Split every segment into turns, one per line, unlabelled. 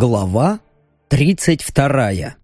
Глава 32.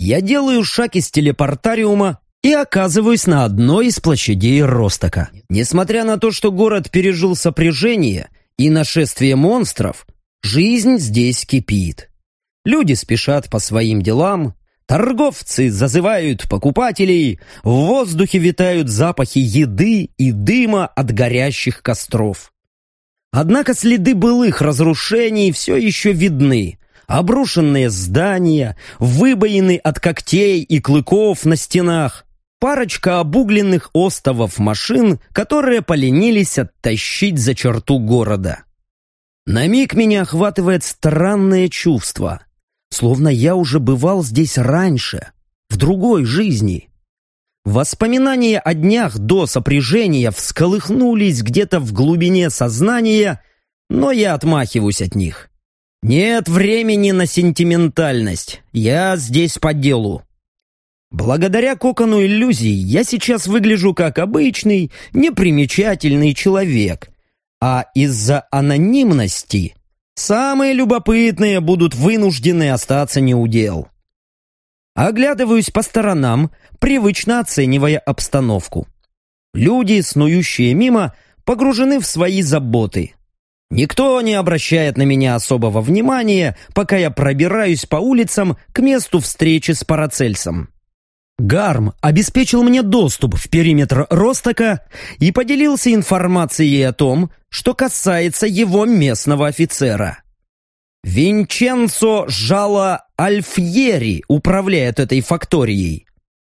Я делаю шаг из телепортариума и оказываюсь на одной из площадей Ростока. Несмотря на то, что город пережил сопряжение и нашествие монстров, жизнь здесь кипит. Люди спешат по своим делам, торговцы зазывают покупателей, в воздухе витают запахи еды и дыма от горящих костров. Однако следы былых разрушений все еще видны. Обрушенные здания, выбоины от когтей и клыков на стенах, парочка обугленных остовов машин, которые поленились оттащить за черту города. На миг меня охватывает странное чувство, словно я уже бывал здесь раньше, в другой жизни. Воспоминания о днях до сопряжения всколыхнулись где-то в глубине сознания, но я отмахиваюсь от них. Нет времени на сентиментальность, я здесь по делу. Благодаря кокону иллюзий я сейчас выгляжу как обычный, непримечательный человек, а из-за анонимности самые любопытные будут вынуждены остаться неудел. Оглядываюсь по сторонам, привычно оценивая обстановку. Люди, снующие мимо, погружены в свои заботы. Никто не обращает на меня особого внимания, пока я пробираюсь по улицам к месту встречи с Парацельсом. Гарм обеспечил мне доступ в периметр Ростока и поделился информацией о том, что касается его местного офицера. Винченцо Жало Альфьери управляет этой факторией.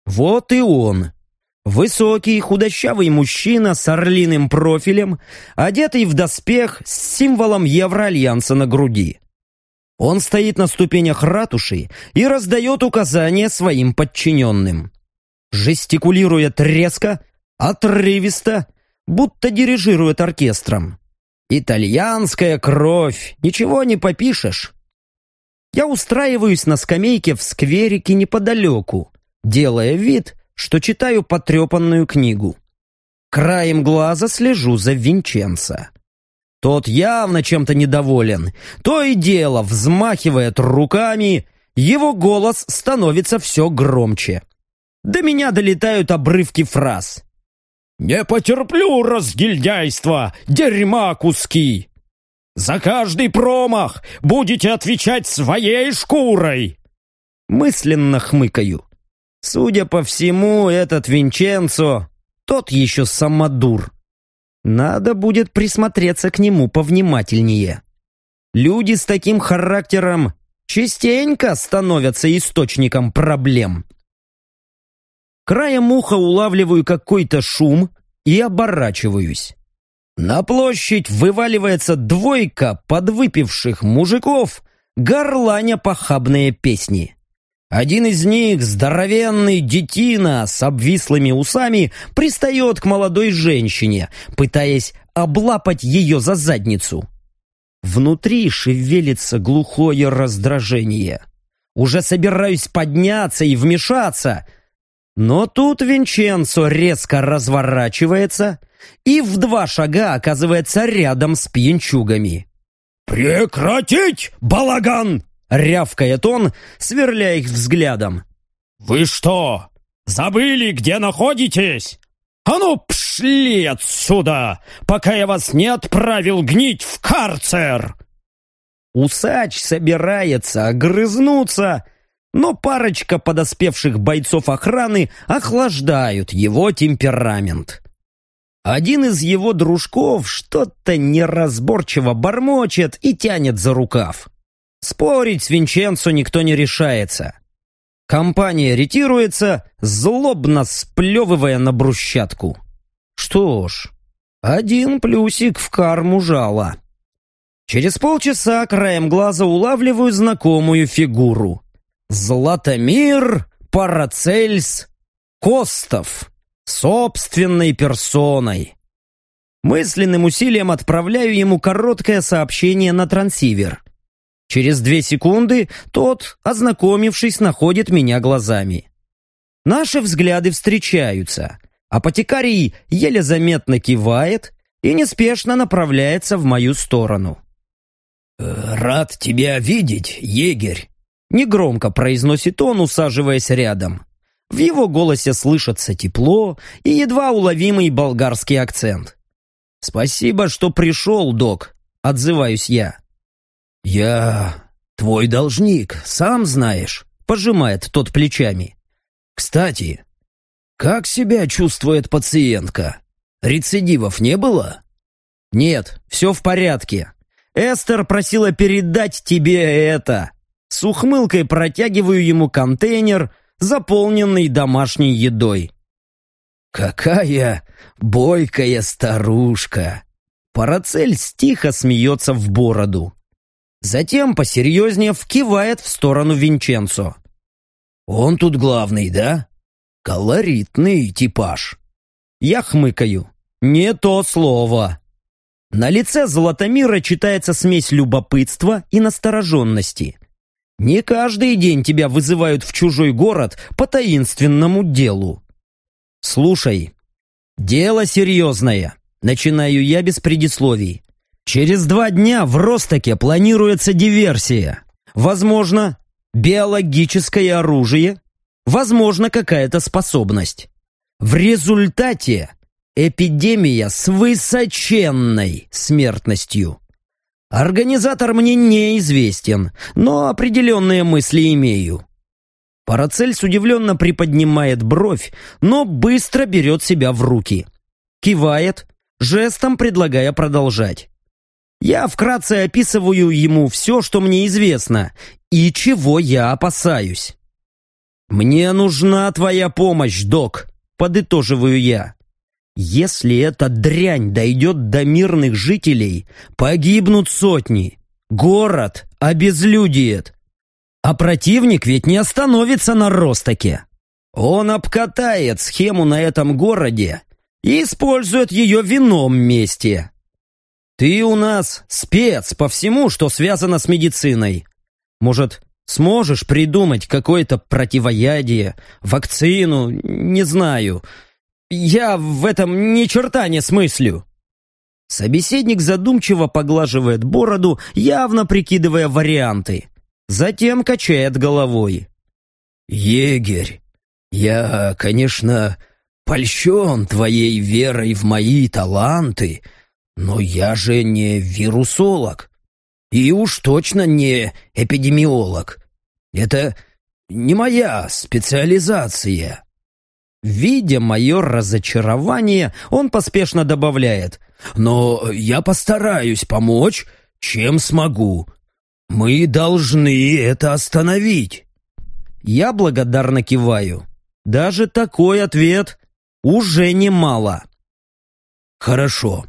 Вот и он. Высокий, худощавый мужчина с орлиным профилем, одетый в доспех с символом Евроальянса на груди. Он стоит на ступенях ратуши и раздает указания своим подчиненным. Жестикулирует резко, отрывисто, будто дирижирует оркестром. Итальянская кровь, ничего не попишешь. Я устраиваюсь на скамейке в скверике неподалеку, делая вид, что читаю потрепанную книгу. Краем глаза слежу за Винченцо. Тот явно чем-то недоволен. То и дело взмахивает руками, его голос становится все громче. До меня долетают обрывки фраз. «Не потерплю разгильдяйства, дерьма куски! За каждый промах будете отвечать своей шкурой!» Мысленно хмыкаю. Судя по всему, этот Винченцо тот еще самодур. Надо будет присмотреться к нему повнимательнее. Люди с таким характером частенько становятся источником проблем. Краем уха улавливаю какой-то шум и оборачиваюсь. На площадь вываливается двойка подвыпивших мужиков, горланя похабные песни. Один из них, здоровенный детина с обвислыми усами, пристает к молодой женщине, пытаясь облапать ее за задницу. Внутри шевелится глухое раздражение. Уже собираюсь подняться и вмешаться — но тут Винченцо резко разворачивается и в два шага оказывается рядом с пьянчугами. «Прекратить, балаган!» — рявкает он, сверляя их взглядом. «Вы что, забыли, где находитесь? А ну, пшли отсюда, пока я вас не отправил гнить в карцер!» Усач собирается огрызнуться, но парочка подоспевших бойцов охраны охлаждают его темперамент. Один из его дружков что-то неразборчиво бормочет и тянет за рукав. Спорить с Винченцо никто не решается. Компания ретируется, злобно сплевывая на брусчатку. Что ж, один плюсик в карму жала. Через полчаса краем глаза улавливаю знакомую фигуру. Златомир Парацельс Костов собственной персоной. Мысленным усилием отправляю ему короткое сообщение на трансивер. Через две секунды тот, ознакомившись, находит меня глазами. Наши взгляды встречаются. Апотекарий еле заметно кивает и неспешно направляется в мою сторону. «Рад тебя видеть, егерь!» Негромко произносит он, усаживаясь рядом. В его голосе слышится тепло и едва уловимый болгарский акцент. «Спасибо, что пришел, док», — отзываюсь я. «Я твой должник, сам знаешь», — пожимает тот плечами. «Кстати, как себя чувствует пациентка? Рецидивов не было?» «Нет, все в порядке. Эстер просила передать тебе это». С ухмылкой протягиваю ему контейнер, заполненный домашней едой. «Какая бойкая старушка!» Парацель тихо смеется в бороду. Затем посерьезнее вкивает в сторону Винченцо. «Он тут главный, да? Колоритный типаж». Я хмыкаю. «Не то слово». На лице Золотомира читается смесь любопытства и настороженности. Не каждый день тебя вызывают в чужой город по таинственному делу. Слушай, дело серьезное. Начинаю я без предисловий. Через два дня в Ростоке планируется диверсия. Возможно, биологическое оружие, возможно, какая-то способность. В результате Эпидемия с высоченной смертностью. Организатор мне неизвестен, но определенные мысли имею. Парацельс удивленно приподнимает бровь, но быстро берет себя в руки. Кивает, жестом предлагая продолжать. Я вкратце описываю ему все, что мне известно, и чего я опасаюсь. «Мне нужна твоя помощь, док», — подытоживаю я. Если эта дрянь дойдет до мирных жителей, погибнут сотни. Город обезлюдиет. А противник ведь не остановится на Ростоке. Он обкатает схему на этом городе и использует ее в ином месте. Ты у нас спец по всему, что связано с медициной. Может, сможешь придумать какое-то противоядие, вакцину, не знаю, я в этом ни черта не смыслю. Собеседник задумчиво поглаживает бороду, явно прикидывая варианты. Затем качает головой. «Егерь, я, конечно, польщен твоей верой в мои таланты, но я же не вирусолог. И уж точно не эпидемиолог. Это не моя специализация. Видя мое разочарование, он поспешно добавляет. «Но я постараюсь помочь, чем смогу. Мы должны это остановить». Я благодарно киваю. Даже такой ответ уже немало. «Хорошо.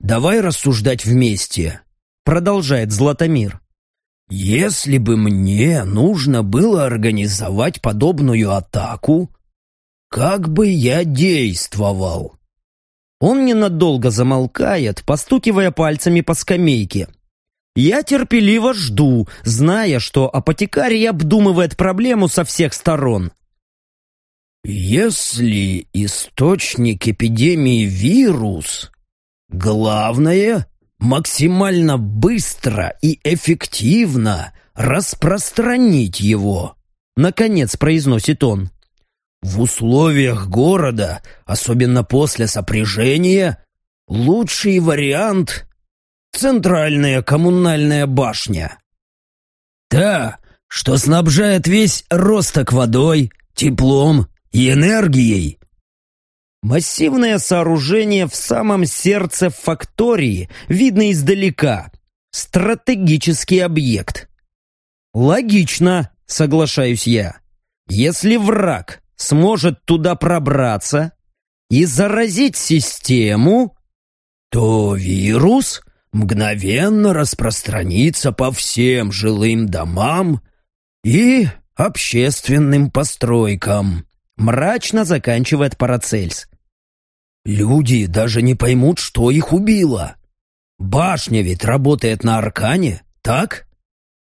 Давай рассуждать вместе», — продолжает Златомир. «Если бы мне нужно было организовать подобную атаку, как бы я действовал? Он ненадолго замолкает, постукивая пальцами по скамейке. Я терпеливо жду, зная, что апотекарий обдумывает проблему со всех сторон. Если источник эпидемии вирус, главное максимально быстро и эффективно распространить его, наконец произносит он. В условиях города, особенно после сопряжения, лучший вариант — центральная коммунальная башня. Та, что снабжает весь росток водой, теплом и энергией. Массивное сооружение в самом сердце фактории, видно издалека. Стратегический объект. Логично, соглашаюсь я. Если враг сможет туда пробраться и заразить систему, то вирус мгновенно распространится по всем жилым домам и общественным постройкам. Мрачно заканчивает Парацельс. Люди даже не поймут, что их убило. Башня ведь работает на аркане, так?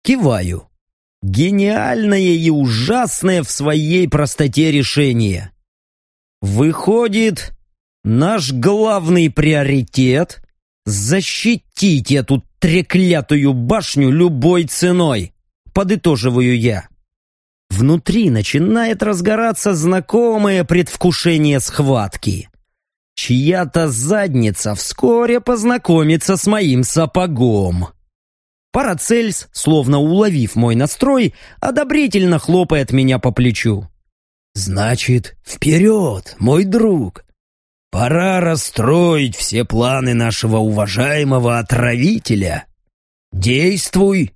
Киваю. Гениальное и ужасное в своей простоте решение. Выходит, наш главный приоритет — защитить эту треклятую башню любой ценой, подытоживаю я. Внутри начинает разгораться знакомое предвкушение схватки. Чья-то задница вскоре познакомится с моим сапогом. Парацельс, словно уловив мой настрой, одобрительно хлопает меня по плечу. «Значит, вперед, мой друг! Пора расстроить все планы нашего уважаемого отравителя. Действуй,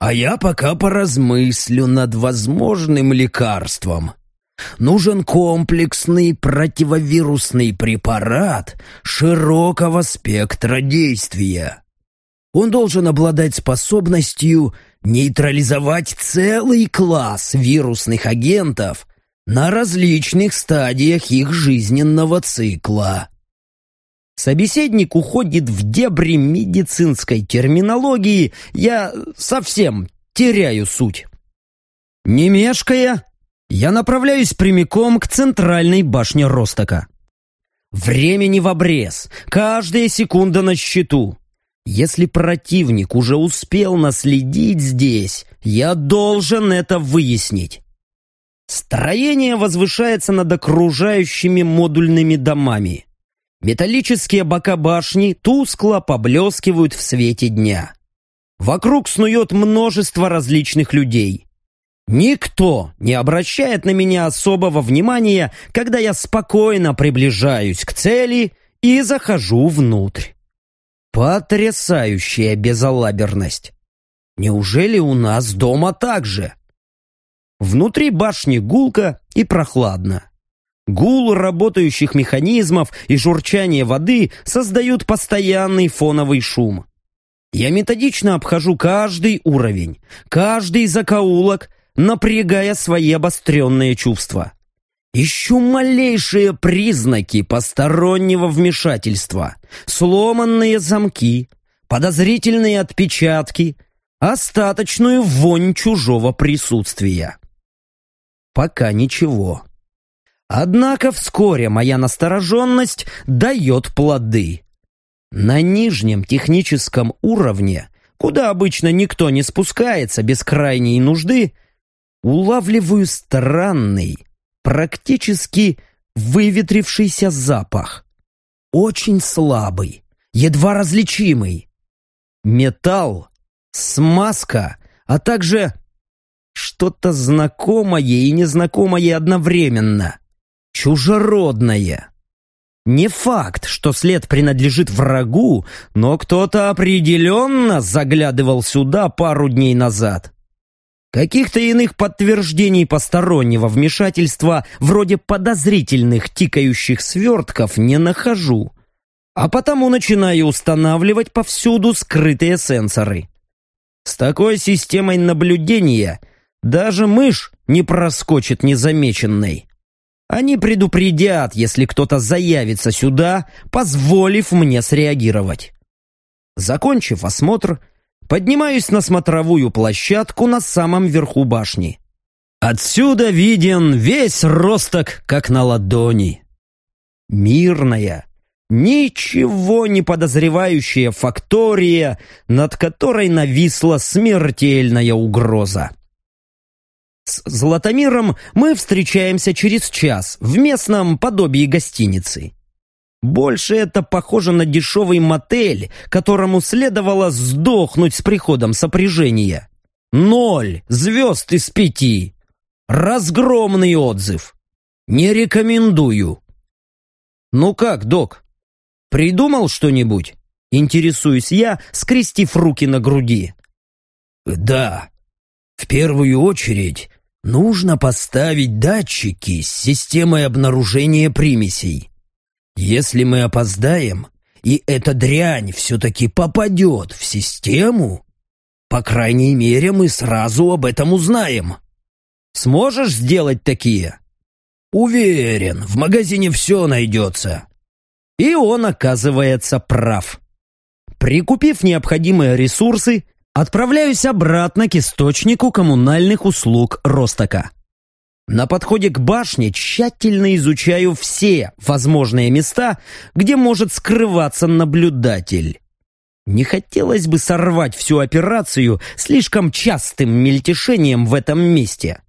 а я пока поразмыслю над возможным лекарством. Нужен комплексный противовирусный препарат широкого спектра действия. Он должен обладать способностью нейтрализовать целый класс вирусных агентов на различных стадиях их жизненного цикла. Собеседник уходит в дебри медицинской терминологии, я совсем теряю суть. Не мешкая, я направляюсь прямиком к центральной башне Ростока. Времени в обрез, каждая секунда на счету. Если противник уже успел наследить здесь, я должен это выяснить. Строение возвышается над окружающими модульными домами. Металлические бока башни тускло поблескивают в свете дня. Вокруг снует множество различных людей. Никто не обращает на меня особого внимания, когда я спокойно приближаюсь к цели и захожу внутрь. Потрясающая безалаберность. Неужели у нас дома так же? Внутри башни гулко и прохладно. Гул работающих механизмов и журчание воды создают постоянный фоновый шум. Я методично обхожу каждый уровень, каждый закоулок, напрягая свои обостренные чувства. Ищу малейшие признаки постороннего вмешательства, сломанные замки, подозрительные отпечатки, остаточную вонь чужого присутствия. Пока ничего. Однако вскоре моя настороженность дает плоды. На нижнем техническом уровне, куда обычно никто не спускается без крайней нужды, улавливаю странный, практически выветрившийся запах. Очень слабый, едва различимый. Металл, смазка, а также что-то знакомое и незнакомое одновременно. Чужеродное. Не факт, что след принадлежит врагу, но кто-то определенно заглядывал сюда пару дней назад. Каких-то иных подтверждений постороннего вмешательства, вроде подозрительных тикающих свертков, не нахожу. А потому начинаю устанавливать повсюду скрытые сенсоры. С такой системой наблюдения даже мышь не проскочит незамеченной. Они предупредят, если кто-то заявится сюда, позволив мне среагировать. Закончив осмотр, Поднимаюсь на смотровую площадку на самом верху башни. Отсюда виден весь росток, как на ладони. Мирная, ничего не подозревающая фактория, над которой нависла смертельная угроза. С Златомиром мы встречаемся через час в местном подобии гостиницы. Больше это похоже на дешевый мотель, которому следовало сдохнуть с приходом сопряжения. Ноль звезд из пяти. Разгромный отзыв. Не рекомендую. Ну как, док, придумал что-нибудь? Интересуюсь я, скрестив руки на груди. Да, в первую очередь нужно поставить датчики с системой обнаружения примесей. Если мы опоздаем, и эта дрянь все-таки попадет в систему, по крайней мере, мы сразу об этом узнаем. Сможешь сделать такие? Уверен, в магазине все найдется. И он оказывается прав. Прикупив необходимые ресурсы, отправляюсь обратно к источнику коммунальных услуг Ростока. На подходе к башне тщательно изучаю все возможные места, где может скрываться наблюдатель. Не хотелось бы сорвать всю операцию слишком частым мельтешением в этом месте.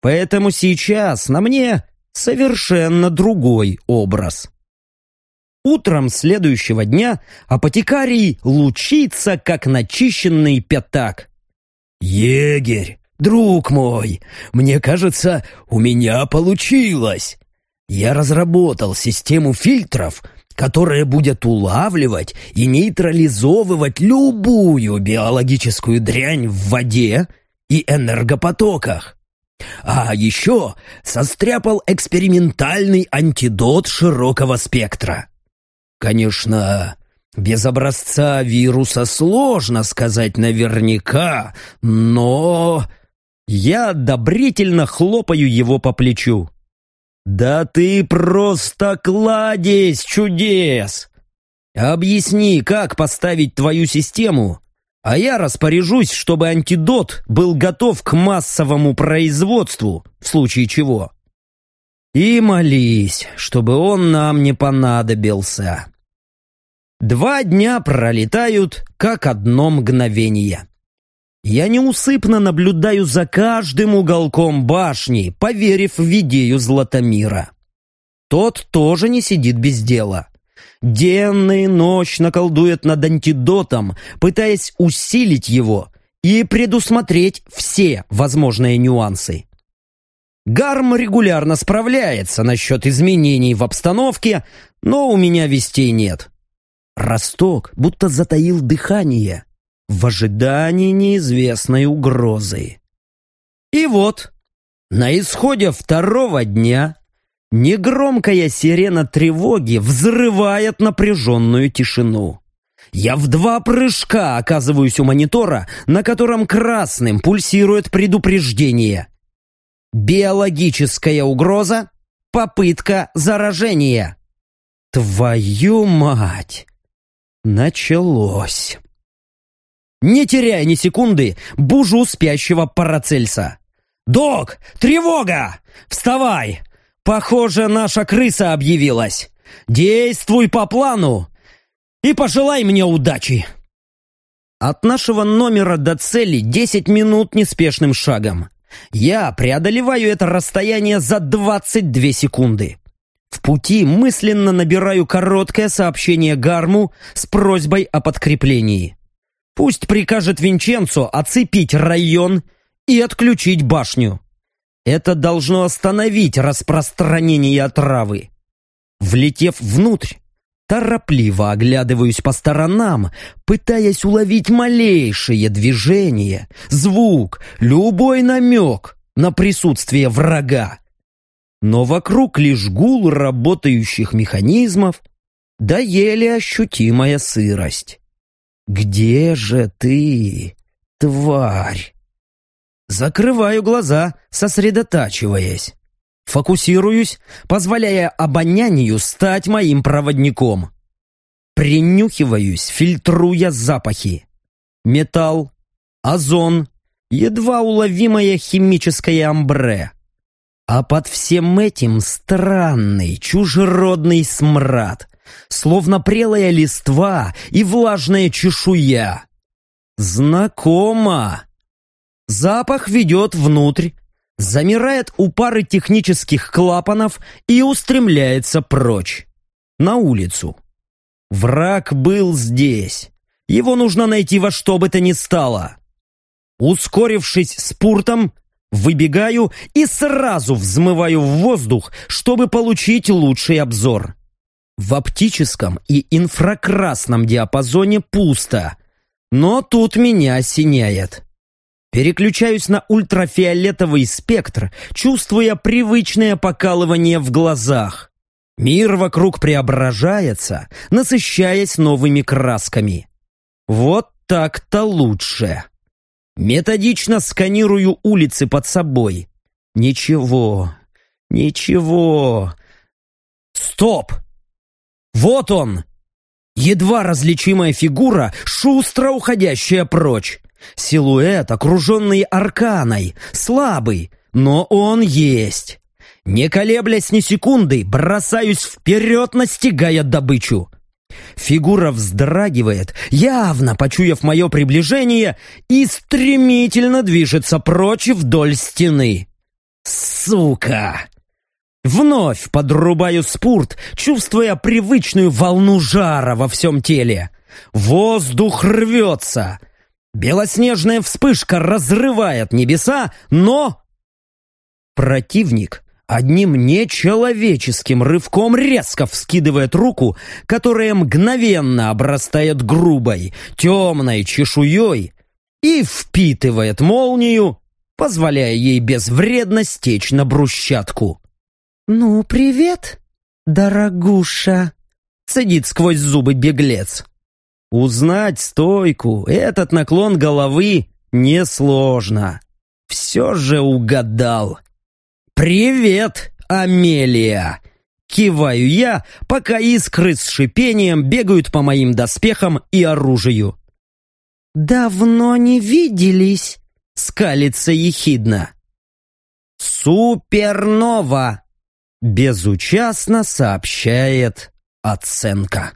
Поэтому сейчас на мне совершенно другой образ. Утром следующего дня апотекарий лучится, как начищенный пятак. «Егерь, друг мой, мне кажется, у меня получилось. Я разработал систему фильтров, которая будет улавливать и нейтрализовывать любую биологическую дрянь в воде и энергопотоках. А еще состряпал экспериментальный антидот широкого спектра. Конечно, без образца вируса сложно сказать наверняка, но... Я одобрительно хлопаю его по плечу. «Да ты просто кладезь чудес! Объясни, как поставить твою систему, а я распоряжусь, чтобы антидот был готов к массовому производству, в случае чего. И молись, чтобы он нам не понадобился. Два дня пролетают, как одно мгновение. Я неусыпно наблюдаю за каждым уголком башни, поверив в идею Златомира. Тот тоже не сидит без дела. Денно и ночно колдует над антидотом, пытаясь усилить его и предусмотреть все возможные нюансы. Гарм регулярно справляется насчет изменений в обстановке, но у меня вестей нет. Росток будто затаил дыхание в ожидании неизвестной угрозы. И вот, на исходе второго дня Негромкая сирена тревоги взрывает напряженную тишину. Я в два прыжка оказываюсь у монитора, на котором красным пульсирует предупреждение. Биологическая угроза, попытка заражения. Твою мать! Началось. Не теряя ни секунды, бужу спящего Парацельса. «Док, тревога! Вставай! Похоже, наша крыса объявилась. Действуй по плану и пожелай мне удачи. От нашего номера до цели 10 минут неспешным шагом. Я преодолеваю это расстояние за 22 секунды. В пути мысленно набираю короткое сообщение Гарму с просьбой о подкреплении. Пусть прикажет Винченцо оцепить район и отключить башню. Это должно остановить распространение отравы. Влетев внутрь, торопливо оглядываюсь по сторонам, пытаясь уловить малейшее движение, звук, любой намек на присутствие врага. Но вокруг лишь гул работающих механизмов, да еле ощутимая сырость. «Где же ты, тварь?» Закрываю глаза, сосредотачиваясь. Фокусируюсь, позволяя обонянию стать моим проводником. Принюхиваюсь, фильтруя запахи. Металл, озон, едва уловимое химическое амбре. А под всем этим странный, чужеродный смрад, словно прелая листва и влажная чешуя. Знакомо! Запах ведет внутрь, замирает у пары технических клапанов и устремляется прочь, на улицу. Враг был здесь. Его нужно найти во что бы то ни стало. Ускорившись спуртом, выбегаю и сразу взмываю в воздух, чтобы получить лучший обзор. В оптическом и инфракрасном диапазоне пусто, но тут меня осеняет. Переключаюсь на ультрафиолетовый спектр, чувствуя привычное покалывание в глазах. Мир вокруг преображается, насыщаясь новыми красками. Вот так-то лучше. Методично сканирую улицы под собой. Ничего, ничего. Стоп! Вот он! Едва различимая фигура, шустро уходящая прочь. Силуэт, окруженный арканой, слабый, но он есть. Не колеблясь ни секунды, бросаюсь вперед, настигая добычу. Фигура вздрагивает, явно почуяв мое приближение, и стремительно движется прочь вдоль стены. Сука! Вновь подрубаю спурт, чувствуя привычную волну жара во всем теле. Воздух рвется. Белоснежная вспышка разрывает небеса, но... Противник одним нечеловеческим рывком резко вскидывает руку, которая мгновенно обрастает грубой, темной чешуей и впитывает молнию, позволяя ей безвредно стечь на брусчатку.
«Ну, привет, дорогуша!»
— цедит сквозь зубы беглец. Узнать стойку, этот наклон головы несложно. Все же угадал. «Привет, Амелия!» Киваю я, пока искры с шипением бегают по моим доспехам и оружию.
«Давно не виделись», —
скалится ехидно. «Супернова!» — безучастно сообщает оценка.